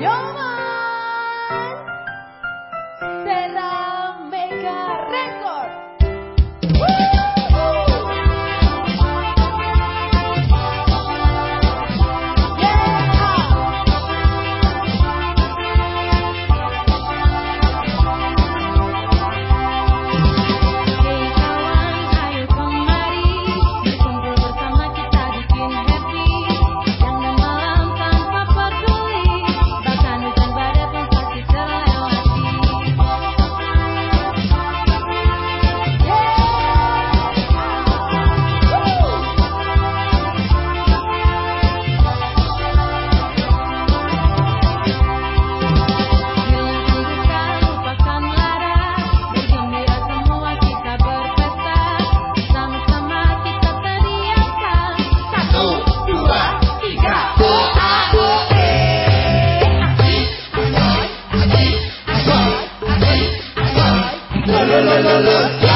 有梦 la la la la la.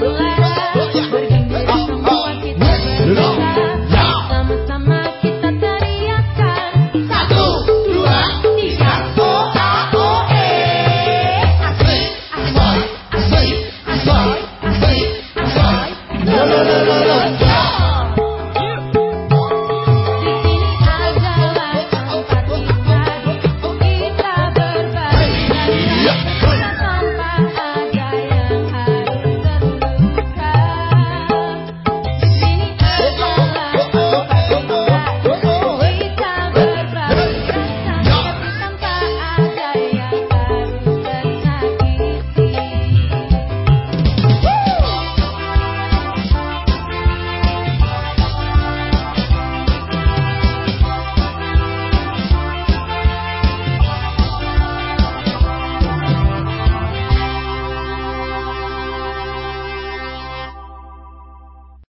Let